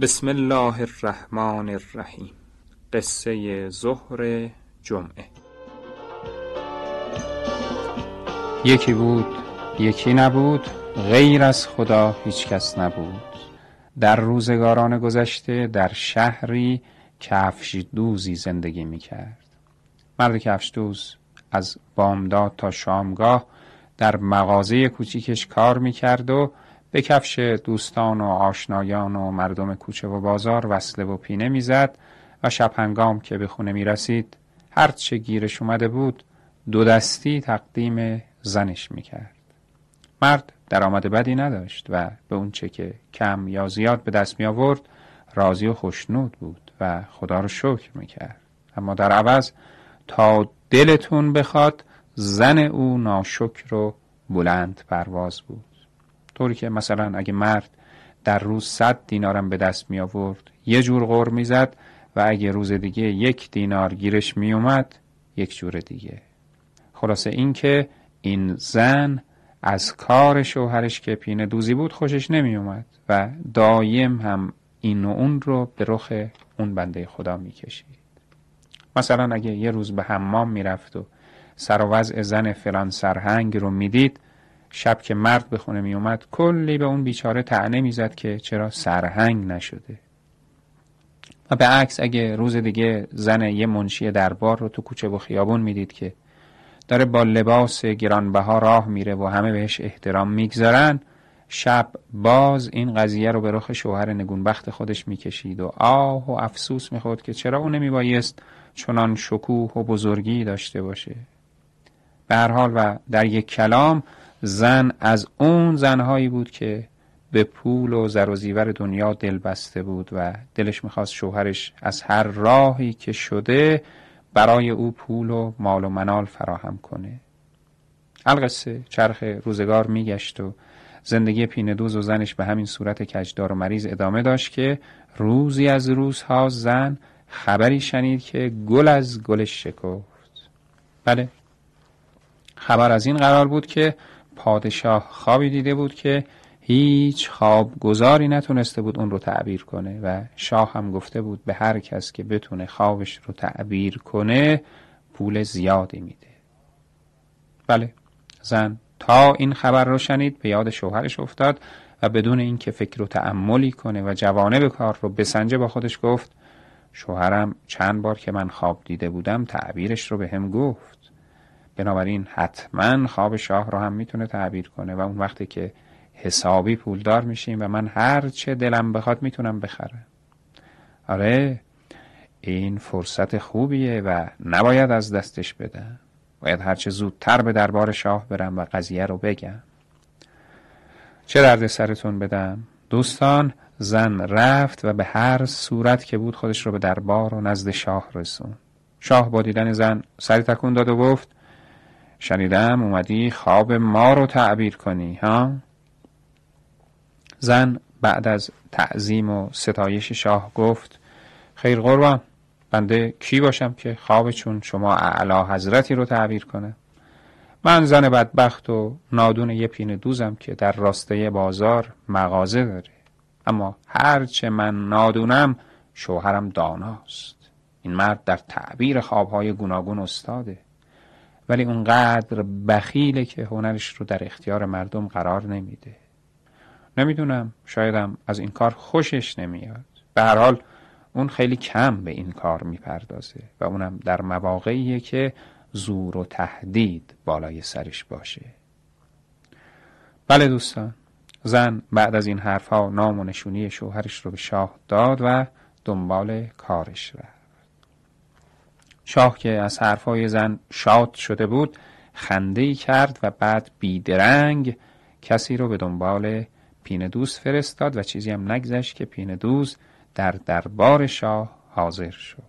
بسم الله الرحمن الرحیم. قصه ظهر جمعه. یکی بود یکی نبود غیر از خدا هیچ کس نبود. در روزگاران گذشته در شهری کفش دوزی زندگی می کرد مرد کفش دوز از بامداد تا شامگاه در مغازه کوچیکش کار می کرد و به کفش دوستان و آشنایان و مردم کوچه و بازار وصله و پینه می‌زد و شب هنگام که به خونه می رسید هرچه گیرش اومده بود دو دستی تقدیم زنش می کرد. مرد درآمد بدی نداشت و به اون چه که کم یا زیاد به دست می آورد راضی و خوشنود بود و خدا رو شکر می کرد. اما در عوض تا دلتون بخواد زن او ناشکر و بلند پرواز بود طوری که مثلا اگه مرد در روز صد دینارم به دست می آورد یه جور غور می زد و اگه روز دیگه یک دینار گیرش می اومد یک جور دیگه. خلاصه این که این زن از کار شوهرش که پینه دوزی بود خوشش نمی اومد و دایم هم این و اون رو به رخ اون بنده خدا می کشید مثلا اگه یه روز به حمام می‌رفت و سر و وضع زن فلان سرهنگ رو می‌دید شب که مرد به خونه می اومد کلی به اون بیچاره تعنه می‌زد که چرا سرهنگ نشده. و به عکس اگه روز دیگه زن یه منشی دربار رو تو کوچه و خیابون می‌دید که داره با لباس گرانبها راه میره و همه بهش احترام می‌گذارن شب باز این قضیه رو به رخ شوهر نگونبخت خودش می‌کشید و آه و افسوس می‌خورد که چرا اون نمیبایست چنان شکوه و بزرگی داشته باشه. به هر حال و در یک کلام زن از اون زنهایی بود که به پول و زر و زیور دنیا دل بسته بود و دلش می‌خواست شوهرش از هر راهی که شده برای او پول و مال و منال فراهم کنه. القصه چرخ روزگار میگشت و زندگی پیندوز و زنش به همین صورت کجدار و مریض ادامه داشت که روزی از روزها زن خبری شنید که گل از گلش شکفت. بله خبر از این قرار بود که پادشاه خوابی دیده بود که هیچ خواب گذاری نتونسته بود اون رو تعبیر کنه و شاه هم گفته بود به هر کس که بتونه خوابش رو تعبیر کنه پول زیادی میده. بله زن تا این خبر رو شنید به یاد شوهرش افتاد و بدون اینکه فکر و تعملی کنه و جوانه به کار رو بسنجه با خودش گفت شوهرم چند بار که من خواب دیده بودم تعبیرش رو به هم گفت. بنابراین حتما خواب شاه رو هم می‌تونه تعبیر کنه و اون وقتی که حسابی پولدار میشیم و من هر چه دلم بخواد می‌تونم بخرم. آره این فرصت خوبیه و نباید از دستش بدم. باید هرچه زودتر به دربار شاه برم و قضیه رو بگم. چه درد سرتون بدم؟ دوستان زن رفت و به هر صورت که بود خودش رو به دربار و نزد شاه رسون شاه با دیدن زن سری تکون داد و گفت شنیدم اومدی خواب ما رو تعبیر کنی ها؟ زن بعد از تعظیم و ستایش شاه گفت خیر قربان بنده کی باشم که خواب چون شما اعلا حضرتی رو تعبیر کنه؟ من زن بدبخت و نادون یه پین دوزم که در راسته بازار مغازه داره. اما هرچه من نادونم شوهرم داناست. این مرد در تعبیر خوابهای گوناگون استاده. ولی اونقدر بخیله که هنرش رو در اختیار مردم قرار نمیده. نمی‌دونم شایدم از این کار خوشش نمیاد. به هر حال اون خیلی کم به این کار می‌پردازه و اونم در مواقعیه که زور و تهدید بالای سرش باشه. بله دوستان زن بعد از این حرفها نام و نشونی شوهرش رو به شاه داد و دنبال کارش رفت. شاه که از حرفهای زن شاد شده بود خنده کرد و بعد بیدرنگ کسی رو به دنبال پین دوست فرستاد و چیزی هم نگذشت که پین دوست در دربار شاه حاضر شد.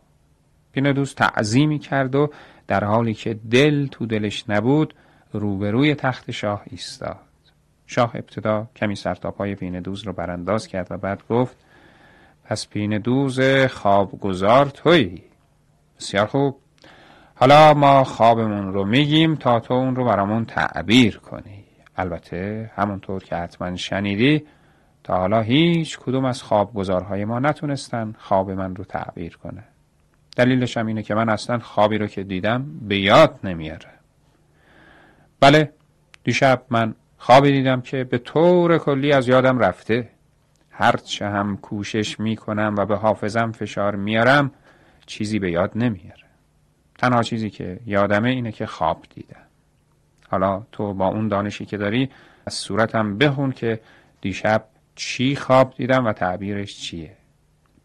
پین دوست تعظیمی کرد و در حالی که دل تو دلش نبود روبروی تخت شاه ایستاد. شاه ابتدا کمی سرتاپای پین دوز رو برانداز کرد و بعد گفت پس پین دوز خوابگذار تویی؟ بسیار خوب. حالا ما خوابمون رو میگیم تا تو اون رو برامون تعبیر کنی. البته همونطور که حتما شنیدی تا حالا هیچ کدوم از خوابگزارهای ما نتونستن خواب من رو تعبیر کنه دلیلش هم اینه که من اصلا خوابی رو که دیدم به یاد نمیاره. بله دیشب من خوابی دیدم که به طور کلی از یادم رفته. هرچه هم کوشش می‌کنم و به حافظم فشار میارم چیزی به یاد نمیاره. تنها چیزی که یادمه اینه که خواب دیدم حالا تو با اون دانشی که داری از صورتم بخون که دیشب چی خواب دیدم و تعبیرش چیه.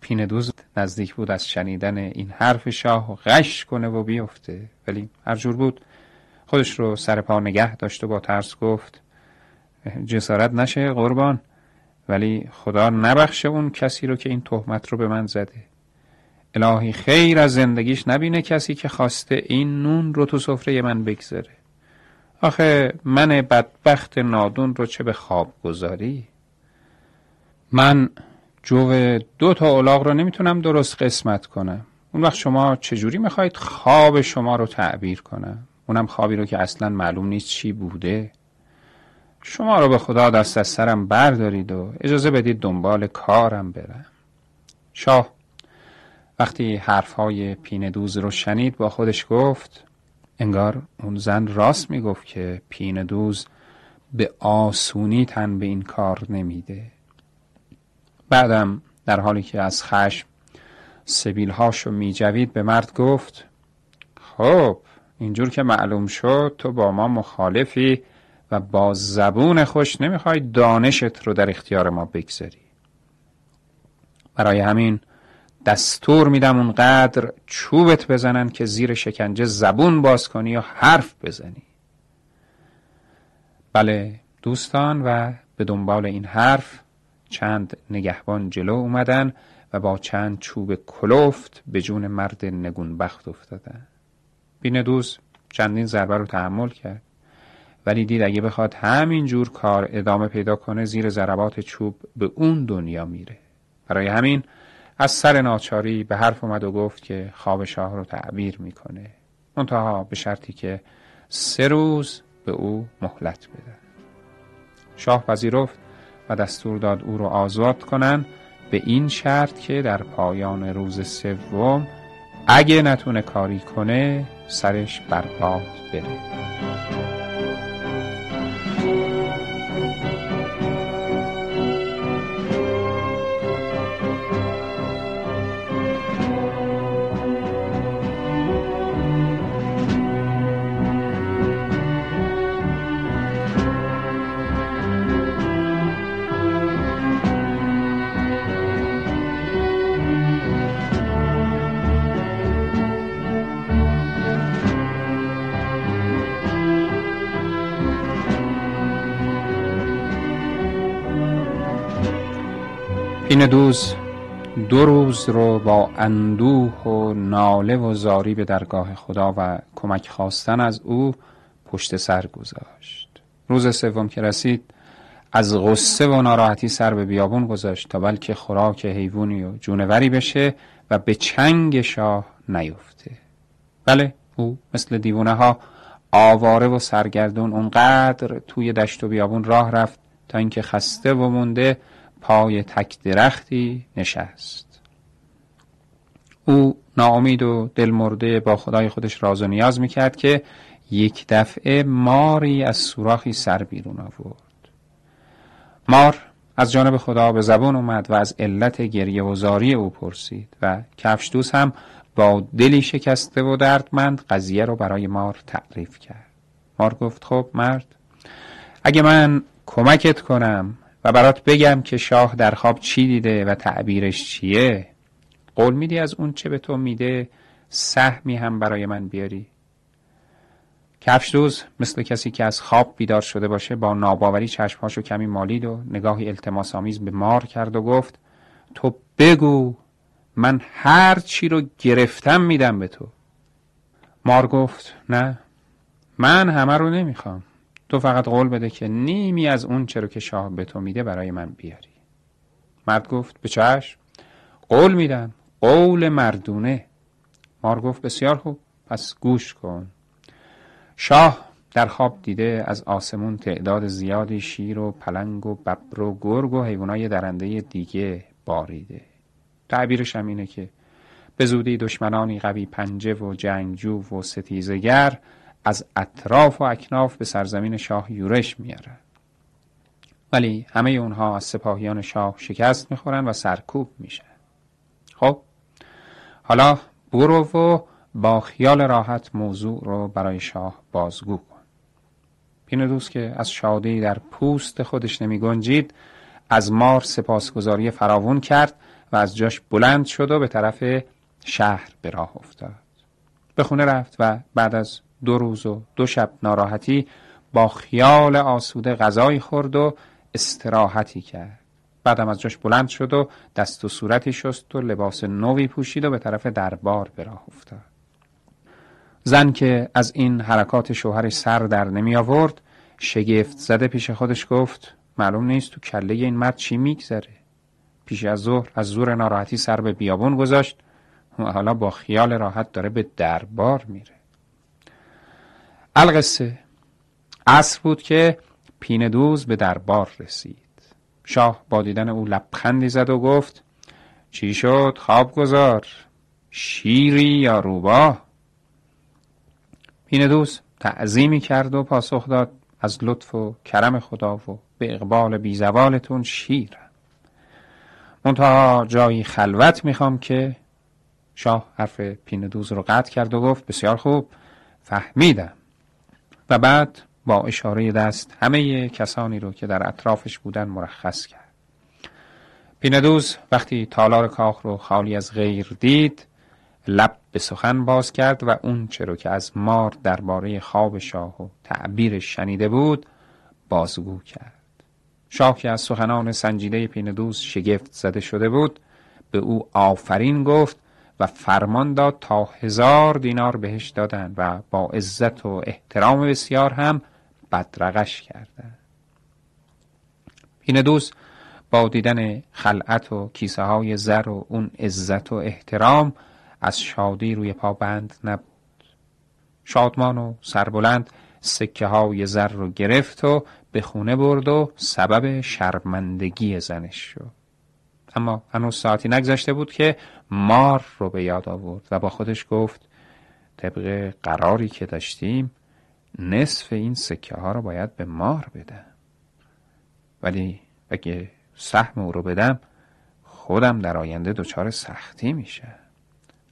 پین دوز نزدیک بود از شنیدن این حرف شاه و غش کنه و بیفته. ولی هر جور بود. خودش رو سر پا نگه داشت و با ترس گفت جسارت نشه قربان. ولی خدا نبخشه اون کسی رو که این تهمت رو به من زده. الهی خیر از زندگیش نبینه کسی که خواسته این نون رو تو سفره من بگذاره. آخه من بدبخت نادون رو چه به خواب گذاری؟ من جو دو تا اولاغ رو نمی‌تونم درست قسمت کنم. اون وقت شما چجوری می‌خواید خواب شما رو تعبیر کنم؟ اونم خوابی رو که اصلا معلوم نیست چی بوده. شما رو به خدا دست از سرم بردارید و اجازه بدید دنبال کارم برم. شاه وقتی حرفهای پین دوز رو شنید با خودش گفت انگار اون زن راست می‌گفت که پین دوز به آسونی تن به این کار نمیده. بعدم در حالی که از خشم سبیلهاشو میجوید به مرد گفت خب اینجور که معلوم شد تو با ما مخالفی و با زبون خوش نمی‌خوای دانشت رو در اختیار ما بگذاری. برای همین دستور میدم اونقدر چوبت بزنن که زیر شکنجه زبون باز کنی یا حرف بزنی. بله دوستان و به دنبال این حرف چند نگهبان جلو اومدن و با چند چوب کلوفت به جون مرد نگونبخت افتادن. بین دوست چندین ضربه رو تحمل کرد. ولی دید اگه بخواد همین جور کار ادامه پیدا کنه زیر ضربات چوب به اون دنیا میره. برای همین از سر ناچاری به حرف اومد و گفت که خواب شاه رو تعبیر می‌کنه. منتها به شرطی که سه روز به او مهلت بده. شاه پذیرفت و دستور داد او رو آزاد کنن به این شرط که در پایان روز سوم اگه نتونه کاری کنه سرش برباد بره. این دوز دو روز رو با اندوه و ناله و زاری به درگاه خدا و کمک خواستن از او پشت سر گذاشت. روز سوم که رسید از غصه و ناراحتی سر به بیابون گذاشت تا بلکه خوراک حیوانی و جونوری بشه و به چنگ شاه نیفته. بله او مثل دیوونه ها آواره و سرگردون اونقدر توی دشت و بیابون راه رفت تا اینکه خسته و مونده پای تک درختی نشست. او ناامید و دلمرده با خدای خودش راز و نیاز می‌کرد که یک دفعه ماری از سوراخی سر بیرون آورد. مار از جانب خدا به زبان اومد و از علت گریه و زاری او پرسید و کفش دوست هم با دلی شکسته و دردمند قضیه رو برای مار تعریف کرد. مار گفت خب مرد اگه من کمکت کنم و برات بگم که شاه در خواب چی دیده و تعبیرش چیه؟ قول میدی از اون چه به تو میده سهمی هم برای من بیاری. کفش دوز مثل کسی که از خواب بیدار شده باشه با ناباوری چشمهاشو کمی مالید و نگاهی التماس آمیز به مار کرد و گفت تو بگو من هر چی رو گرفتم میدم به تو. مار گفت نه من همه رو نمی‌خوام. تو فقط قول بده که نیمی از اون چرا که شاه به تو میده برای من بیاری. مرد گفت به چشم؟ قول میدم. قول مردونه. مار گفت بسیار خوب. پس گوش کن. شاه در خواب دیده از آسمون تعداد زیادی شیر و پلنگ و ببر و گرگ و حیوانای درنده دیگه باریده. تعبیرش هم اینه که به زودی دشمنانی قوی پنجه و جنگجو و ستیزگر از اطراف و اکناف به سرزمین شاه یورش میارن ولی همه اونها از سپاهیان شاه شکست می‌خورن و سرکوب میشن خب حالا برو و با خیال راحت موضوع رو برای شاه بازگو کن. پیندوس که از شادی در پوست خودش نمی گنجید از مار سپاسگزاری فراوون کرد و از جاش بلند شد و به طرف شهر به راه افتاد. به خونه رفت و بعد از دو روز و دو شب ناراحتی با خیال آسوده غذایی خورد و استراحتی کرد. بعدم از جاش بلند شد و دست و صورتی شست و لباس نوی پوشید و به طرف دربار به راه افتاد. زن که از این حرکات شوهرش سر در نمی آورد شگفت زده پیش خودش گفت معلوم نیست تو کله این مرد چی میگذره. پیش از ظهر از زور ناراحتی سر به بیابون گذاشت و حالا با خیال راحت داره به دربار میره. القصه. عصر بود که پیندوز به دربار رسید. شاه با دیدن او لبخندی زد و گفت چی شد خواب گذار شیری یا روباه پیندوز تعظیمی کرد و پاسخ داد از لطف و کرم خدا و به اقبال بیزوالتون شیرم منتها جایی خلوت می‌خوام که شاه حرف پیندوز رو قطع کرد و گفت بسیار خوب فهمیدم. و بعد با اشاره دست همه کسانی رو که در اطرافش بودن مرخص کرد. پیندوز وقتی تالار کاخ رو خالی از غیر دید لب به سخن باز کرد و اون چرا که از مار درباره خواب شاه و تعبیرش شنیده بود بازگو کرد. شاه که از سخنان سنجیده پیندوز شگفت زده شده بود به او آفرین گفت و فرمان داد تا هزار دینار بهش دادن و با عزت و احترام بسیار هم بدرقش کردن. پیندوز با دیدن خلعت و کیسه های زر و اون عزت و احترام از شادی روی پا بند نبود. شادمان و سربلند سکه های زر رو گرفت و به خونه برد و سبب شرمندگی زنش شد. اما هنوز ساعتی نگذشته بود که مار رو به یاد آورد و با خودش گفت طبق قراری که داشتیم نصف این سکه ها رو باید به مار بدم. ولی اگه سهم او رو بدم خودم در آینده دچار سختی میشه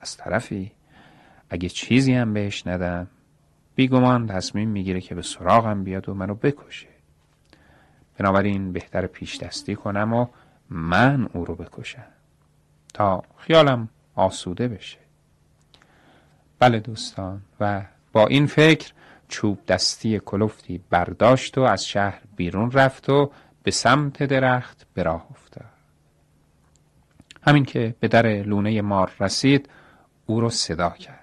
از طرفی اگه چیزی هم بهش ندم بیگمان تصمیم می‌گیره که به سراغم بیاد و منو بکشه. بنابراین بهتر پیش دستی کنم و من او رو بکشم. تا خیالم آسوده بشه. بله دوستان و با این فکر چوب دستی کلفتی برداشت و از شهر بیرون رفت و به سمت درخت به راه افتاد. همین که به در لونه مار رسید او رو صدا کرد.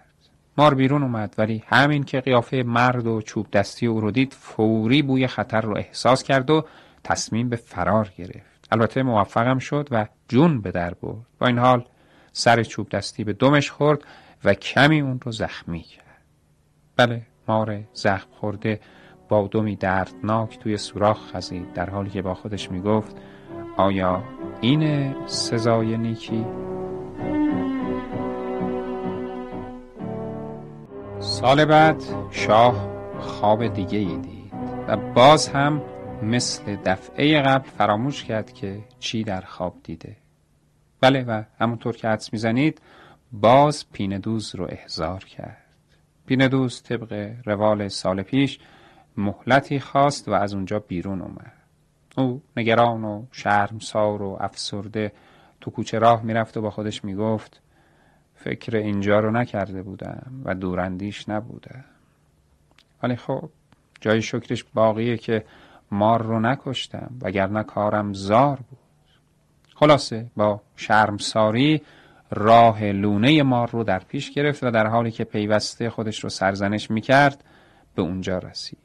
مار بیرون اومد ولی همین که قیافه مرد و چوب دستی او رو دید فوری بوی خطر رو احساس کرد و تصمیم به فرار گرفت. البته موفقم شد و جون به در برد با این حال سر چوب دستی به دمش خورد و کمی اون رو زخمی کرد بله مار زخم خورده با دمی دردناک توی سوراخ خزید در حالی که با خودش می‌گفت آیا این سزای نیکی؟ سال بعد شاه خواب دیگه ای دید و باز هم مثل دفعه قبل فراموش کرد که چی در خواب دیده. بله و همونطور که حدس می‌زنید باز پیندوز رو احضار کرد. پیندوز طبق روال سال پیش مهلتی خواست و از اونجا بیرون اومد. او نگران و شرمسار و افسرده تو کوچه راه می‌رفت و با خودش می‌گفت فکر اینجا رو نکرده بودم و دوراندیش نبوده ولی خب جای شکرش باقیه که مار رو نکشتم وگرنه کارم زار بود. خلاصه با شرمساری راه لونه مار رو در پیش گرفت و در حالی که پیوسته خودش رو سرزنش می‌کرد به اونجا رسید.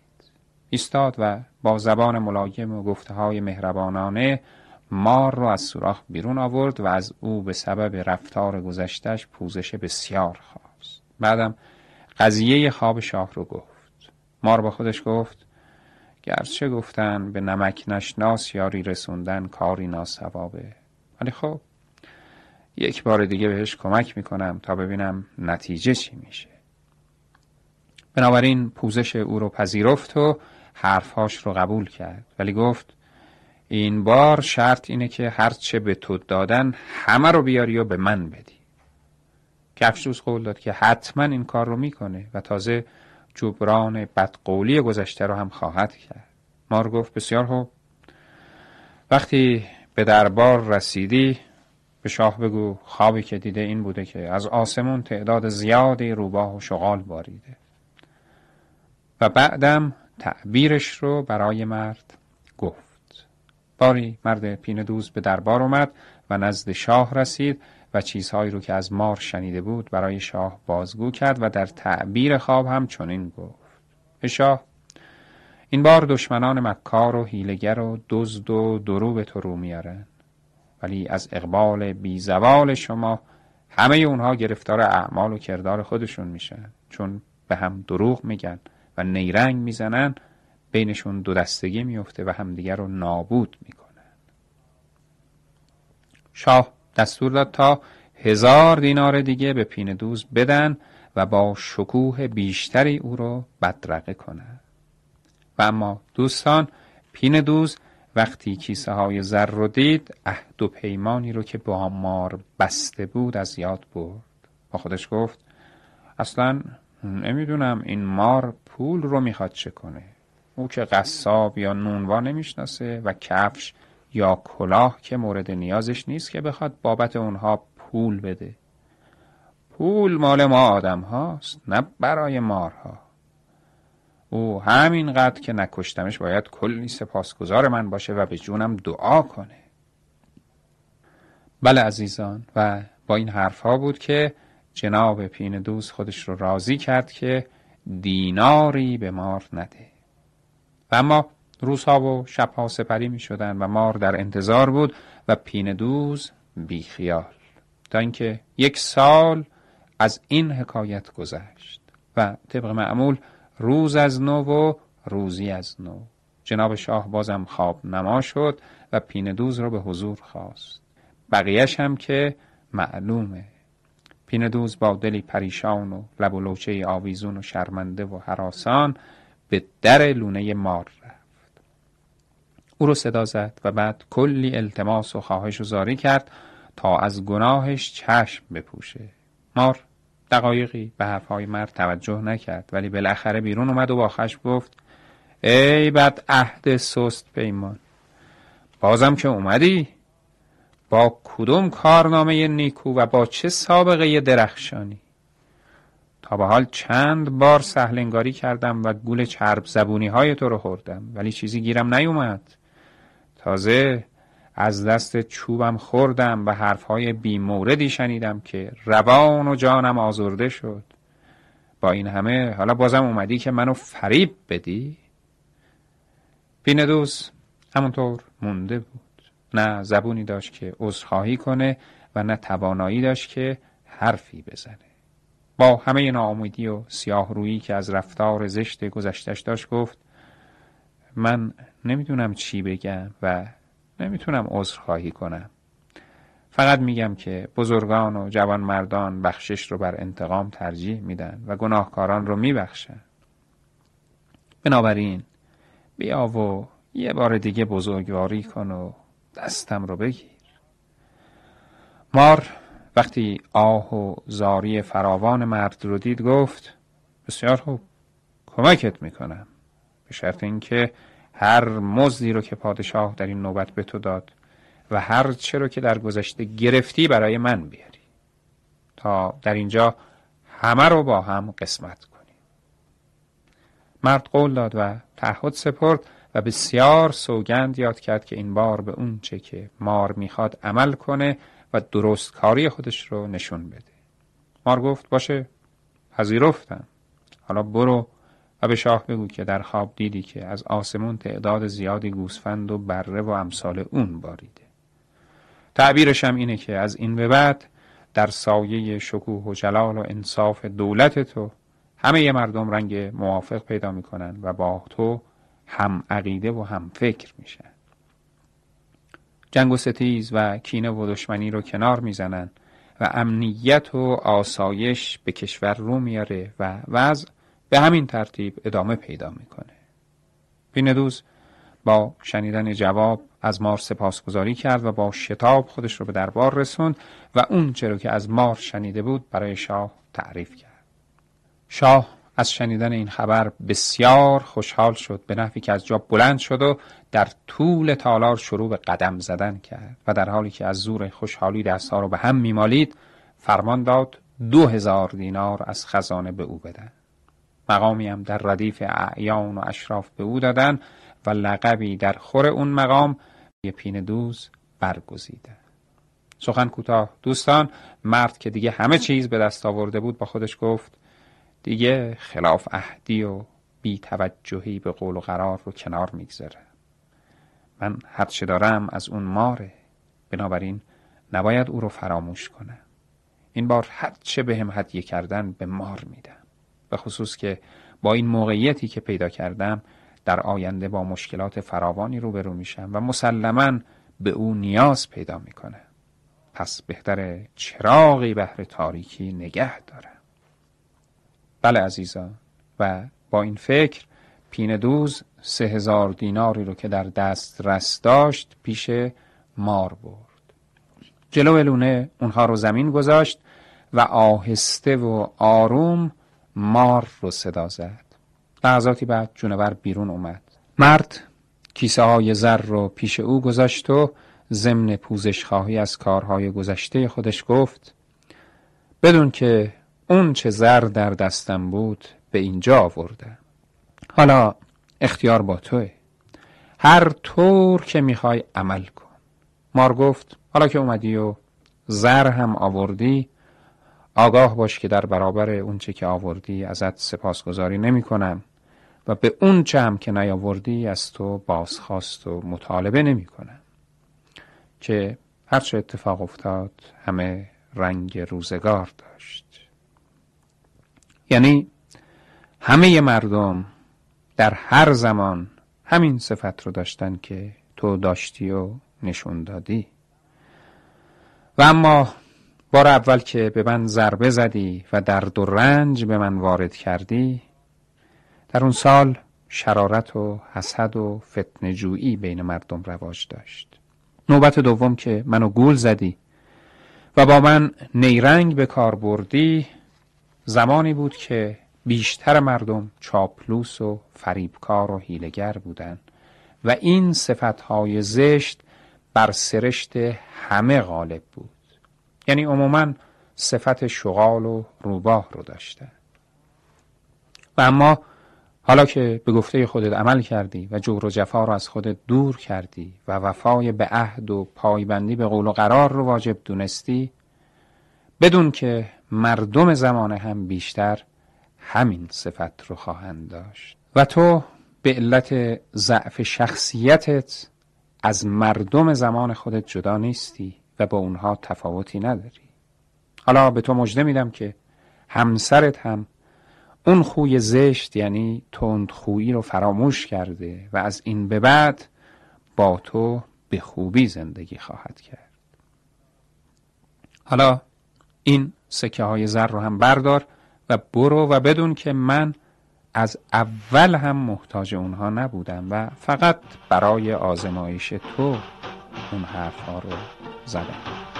ایستاد و با زبان ملایم و گفته های مهربانانه مار رو از سوراخ بیرون آورد و از او به سبب رفتار گذشتش پوزش بسیار خواست بعدم قضیه خواب شاه رو گفت. مار با خودش گفت گرچه گفتن به نمک نشناس یاری رسوندن کاری ناسوابه. ولی خب یک بار دیگه بهش کمک می‌کنم تا ببینم نتیجه چی میشه. بنابراین پوزش او رو پذیرفت و حرفهاش رو قبول کرد. ولی گفت این بار شرط اینه که هرچه به تو دادن همه رو بیاری و به من بدی. کفشوز قول داد که حتما این کار رو می‌کنه و تازه جبران بدقولی گذشته رو هم خواهد کرد. مار گفت بسیار خوب. وقتی به دربار رسیدی به شاه بگو خوابی که دیده این بوده که از آسمون تعداد زیادی روباه و شغال باریده. و بعدم تعبیرش رو برای مرد گفت. باری مرد پین دوز به دربار اومد و نزد شاه رسید و چیزهایی رو که از مار شنیده بود برای شاه بازگو کرد و در تعبیر خواب هم چنین گفت. شاه این بار دشمنان مکار و هیلگر و دزد و درو به تو رو میارن. ولی از اقبال بیزوال شما همه اونها گرفتار اعمال و کردار خودشون میشن. چون به هم دروغ میگن و نیرنگ می‌زنن بینشون دو دستگی میفته و همدیگر رو نابود می‌کنن. شاه دستور داد تا هزار دینار دیگه به پین دوز بدن و با شکوه بیشتری او رو بدرقه کنند و اما دوستان پین دوز وقتی کیسه های زر رو دید عهد و پیمانی رو که با مار بسته بود از یاد برد. با خودش گفت اصلا نمی‌دونم این مار پول رو می‌خواد چه کنه. او که قصاب یا نونوا نمی‌شناسه و کفش یا کلاه که مورد نیازش نیست که بخواد بابت اونها پول بده. پول مال ما آدم هاست نه برای مارها. او همینقدر که نکشتمش باید کلی سپاسگزار من باشه و به جونم دعا کنه. بله عزیزان و با این حرف ها بود که جناب پین دوست خودش رو راضی کرد که دیناری به مار نده. و اما روزها و شبها سپری می شدن و مار در انتظار بود و پین دوز بیخیال. تا اینکه یک سال از این حکایت گذشت و طبق معمول روز از نو و روزی از نو. جناب شاه بازم خواب نما شد و پین دوز را به حضور خواست. بقیهش هم که معلومه. پین دوز با دلی پریشان و لب و لوچه آویزون و شرمنده و حراسان به در لونه مار رفت. او رو صدا زد و بعد کلی التماس و خواهش و زاری کرد تا از گناهش چشم بپوشه. مار دقایقی به حرفهای مرد توجه نکرد ولی بالاخره بیرون اومد و با خشم گفت ای بد عهد سست پیمان بازم که اومدی؟ با کدوم کارنامه نیکو و با چه سابقه درخشانی؟ تا به حال چند بار سهلنگاری کردم و گول چرب زبونی های تو رو خوردم ولی چیزی گیرم نیومد. تازه از دست چوبم خوردم و حرفهای بیموردی شنیدم که روان و جانم آزرده شد. با این همه حالا بازم اومدی که منو فریب بدی؟ پیندوز همونطور مونده بود. نه زبونی داشت که عذرخواهی کنه و نه توانایی داشت که حرفی بزنه. با همه ناامیدی و سیاه رویی که از رفتار زشت گذشتش داشت گفت من نمی‌دونم چی بگم و نمی‌تونم عذرخواهی کنم. فقط میگم که بزرگان و جوان مردان بخشش رو بر انتقام ترجیح میدن و گناهکاران رو میبخشن. بنابراین بیا و یه بار دیگه بزرگواری کن و دستم رو بگیر. مار وقتی آه و زاری فراوان مرد رو دید گفت بسیار خوب کمکت می‌کنم. به شرط اینکه هر مزدی رو که پادشاه در این نوبت به تو داد و هر چه رو که در گذشته گرفتی برای من بیاری. تا در اینجا همه رو با هم قسمت کنیم. مرد قول داد و تعهد سپرد و بسیار سوگند یاد کرد که این بار به اون چه که مار می‌خواد عمل کنه و درست کاری خودش رو نشون بده. مار گفت باشه پذیرفتم. حالا برو به شاه بگو که در خواب دیدی که از آسمون تعداد زیادی گوسفند و بره و امثال اون باریده. تعبیرش هم اینه که از این به بعد در سایه شکوه و جلال و انصاف دولت تو همه مردم رنگ موافق پیدا می‌کنن و با تو هم عقیده و هم فکر میشن. جنگ و ستیز و کینه و دشمنی رو کنار می‌زنن و امنیت و آسایش به کشور رو میاره و وضع به همین ترتیب ادامه پیدا می‌کنه. پیندوز با شنیدن جواب از مار سپاسگزاری کرد و با شتاب خودش رو به دربار رسوند و اون چرا که از مار شنیده بود برای شاه تعریف کرد. شاه از شنیدن این خبر بسیار خوشحال شد به نحوی که از جا بلند شد و در طول تالار شروع به قدم زدن کرد و در حالی که از زور خوشحالی دستها رو به هم میمالید فرمان داد دو هزار دینار از خزانه به او بدن. مقامی هم در ردیف اعیان و اشراف به او دادن و لقبی در خور اون مقام یه پین دوز برگزیده. سخن کوتاه. دوستان مرد که دیگه همه چیز به دست آورده بود با خودش گفت دیگه خلاف اهدی و بی توجهی به قول و قرار رو کنار می‌گذاره. من چه دارم از اون ماره. بنابراین نباید او رو فراموش کنم. این بار چه به هم هدیه کردن به مار میدم. به خصوص که با این موقعیتی که پیدا کردم در آینده با مشکلات فراوانی روبرو میشم و مسلما به او نیاز پیدا می‌کنه. پس بهتر چراغی بهر تاریکی نگه دارم بله عزیزان و با این فکر پین دوز سه هزار دیناری رو که در دست رست داشت پیش مار برد. جلو لونه اونها رو زمین گذاشت و آهسته و آروم مار رو صدا زد. لحظاتی بعد جونور بیرون اومد. مرد کیسه های زر رو پیش او گذاشت و ضمن پوزش خواهی از کارهای گذشته خودش گفت بدون که اون چه زر در دستم بود به اینجا آورده. حالا اختیار با توه. هر طور که می‌خوای عمل کن. مار گفت حالا که اومدی و زر هم آوردی آگاه باش که در برابر اون چه که آوردی ازت سپاسگزاری نمی کنم و به اون چه هم که نیاوردی از تو بازخواست و مطالبه نمی کنم. که هرچه اتفاق افتاد همه رنگ روزگار داشت. یعنی همه مردم در هر زمان همین صفت رو داشتن که تو داشتی و نشون دادی. و اما بار اول که به من ضربه زدی و درد و رنج به من وارد کردی در اون سال شرارت و حسد و فتنجویی بین مردم رواج داشت. نوبت دوم که منو گول زدی و با من نیرنگ به کار بردی زمانی بود که بیشتر مردم چاپلوس و فریبکار و هیلگر بودند و این صفتهای زشت بر سرشت همه غالب بود. یعنی عموما صفت شغال و روباه رو داشته. و اما حالا که به گفته خودت عمل کردی و جور و جفا رو از خودت دور کردی و وفای به عهد و پایبندی به قول و قرار رو واجب دونستی بدون که مردم زمان هم بیشتر همین صفت رو خواهند داشت. و تو به علت ضعف شخصیتت از مردم زمان خودت جدا نیستی. و با اونها تفاوتی نداری. حالا به تو مژده میدم که همسرت هم اون خوی زشت یعنی تند خویی رو فراموش کرده و از این به بعد با تو به خوبی زندگی خواهد کرد. حالا این سکه های زر رو هم بردار و برو و بدون که من از اول هم محتاج اونها نبودم و فقط برای آزمایش تو اون حرف ها رو زدم